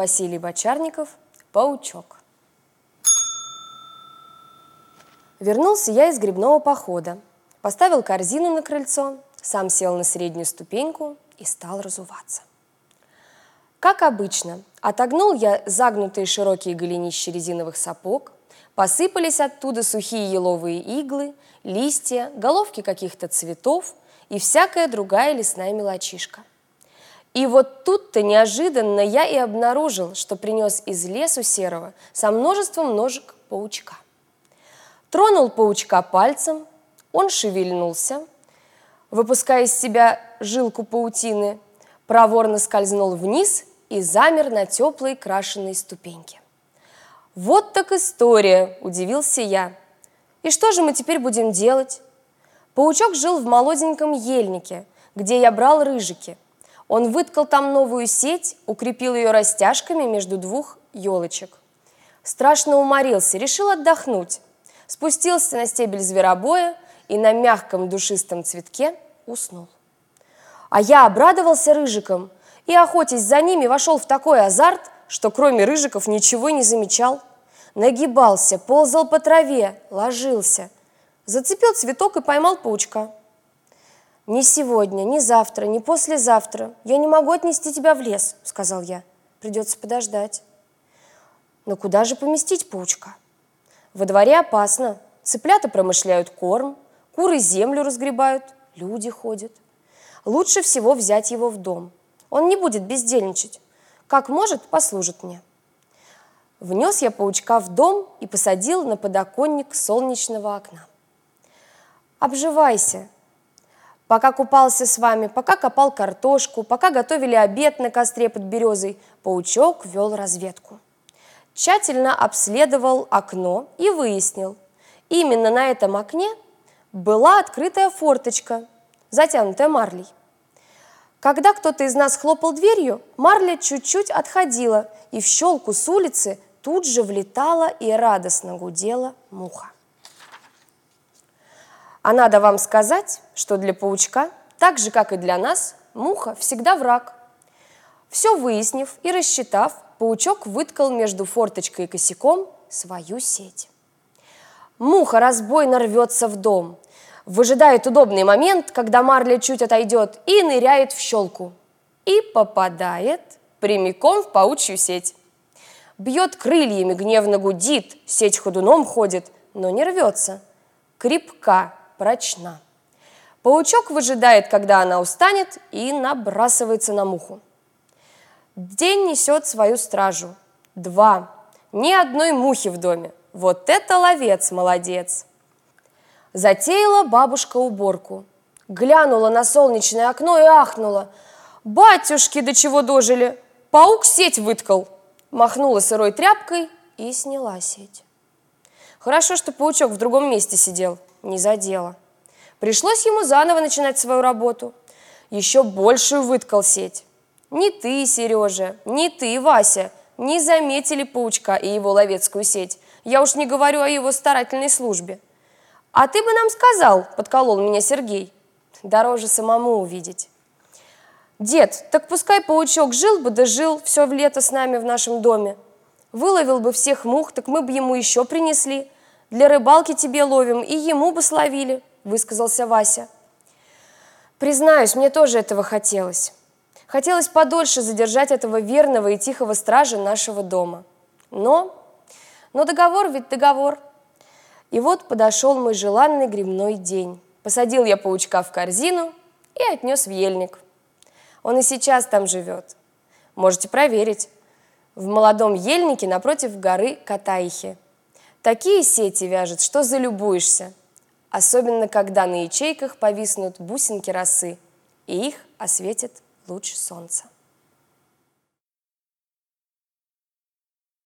Василий Бочарников «Паучок». Вернулся я из грибного похода, поставил корзину на крыльцо, сам сел на среднюю ступеньку и стал разуваться. Как обычно, отогнул я загнутые широкие голенища резиновых сапог, посыпались оттуда сухие еловые иглы, листья, головки каких-то цветов и всякая другая лесная мелочишка. И вот тут-то неожиданно я и обнаружил, что принес из лесу серого со множеством ножек паучка. Тронул паучка пальцем, он шевельнулся, выпуская из себя жилку паутины, проворно скользнул вниз и замер на теплой крашеной ступеньке. «Вот так история!» – удивился я. «И что же мы теперь будем делать?» Паучок жил в молоденьком ельнике, где я брал рыжики. Он выткал там новую сеть, укрепил ее растяжками между двух елочек. Страшно уморился, решил отдохнуть. Спустился на стебель зверобоя и на мягком душистом цветке уснул. А я обрадовался рыжикам – и, охотясь за ними, вошел в такой азарт, что кроме рыжиков ничего не замечал. Нагибался, ползал по траве, ложился. Зацепил цветок и поймал паучка. «Ни сегодня, ни завтра, ни послезавтра я не могу отнести тебя в лес», — сказал я. «Придется подождать». «Но куда же поместить паучка?» «Во дворе опасно. Цыплята промышляют корм, куры землю разгребают, люди ходят. Лучше всего взять его в дом. Он не будет бездельничать. Как может, послужит мне. Внес я паучка в дом и посадил на подоконник солнечного окна. Обживайся. Пока купался с вами, пока копал картошку, пока готовили обед на костре под березой, паучок вел разведку. Тщательно обследовал окно и выяснил, именно на этом окне была открытая форточка, затянутая марлей. Когда кто-то из нас хлопал дверью, Марля чуть-чуть отходила, и в щелку с улицы тут же влетала и радостно гудела муха. А надо вам сказать, что для паучка, так же, как и для нас, муха всегда враг. Все выяснив и рассчитав, паучок выткал между форточкой и косяком свою сеть. Муха разбойно рвется в дом – выжидает удобный момент, когда марля чуть отойдет, и ныряет в щелку. И попадает прямиком в паучью сеть. Бьет крыльями, гневно гудит, сеть ходуном ходит, но не рвется. Крепка, прочна. Паучок выжидает, когда она устанет, и набрасывается на муху. День несет свою стражу. Два. Ни одной мухи в доме. Вот это ловец, молодец. Затеяла бабушка уборку. Глянула на солнечное окно и ахнула. «Батюшки, до чего дожили! Паук сеть выткал!» Махнула сырой тряпкой и сняла сеть. Хорошо, что паучок в другом месте сидел, не задело. Пришлось ему заново начинать свою работу. Еще большую выткал сеть. Ни ты, Сережа, ни ты, Вася, не заметили паучка и его ловецкую сеть. Я уж не говорю о его старательной службе. «А ты бы нам сказал», – подколол меня Сергей. «Дороже самому увидеть». «Дед, так пускай паучок жил бы, да жил все в лето с нами в нашем доме. Выловил бы всех мух, так мы бы ему еще принесли. Для рыбалки тебе ловим, и ему бы словили», – высказался Вася. Признаюсь, мне тоже этого хотелось. Хотелось подольше задержать этого верного и тихого стража нашего дома. Но, но договор ведь договор – и вот подошел мой желанный грибной день. Посадил я паучка в корзину и отнес в ельник. Он и сейчас там живет. Можете проверить. В молодом ельнике напротив горы Катаихи. Такие сети вяжет, что залюбуешься. Особенно, когда на ячейках повиснут бусинки росы, и их осветит луч солнца.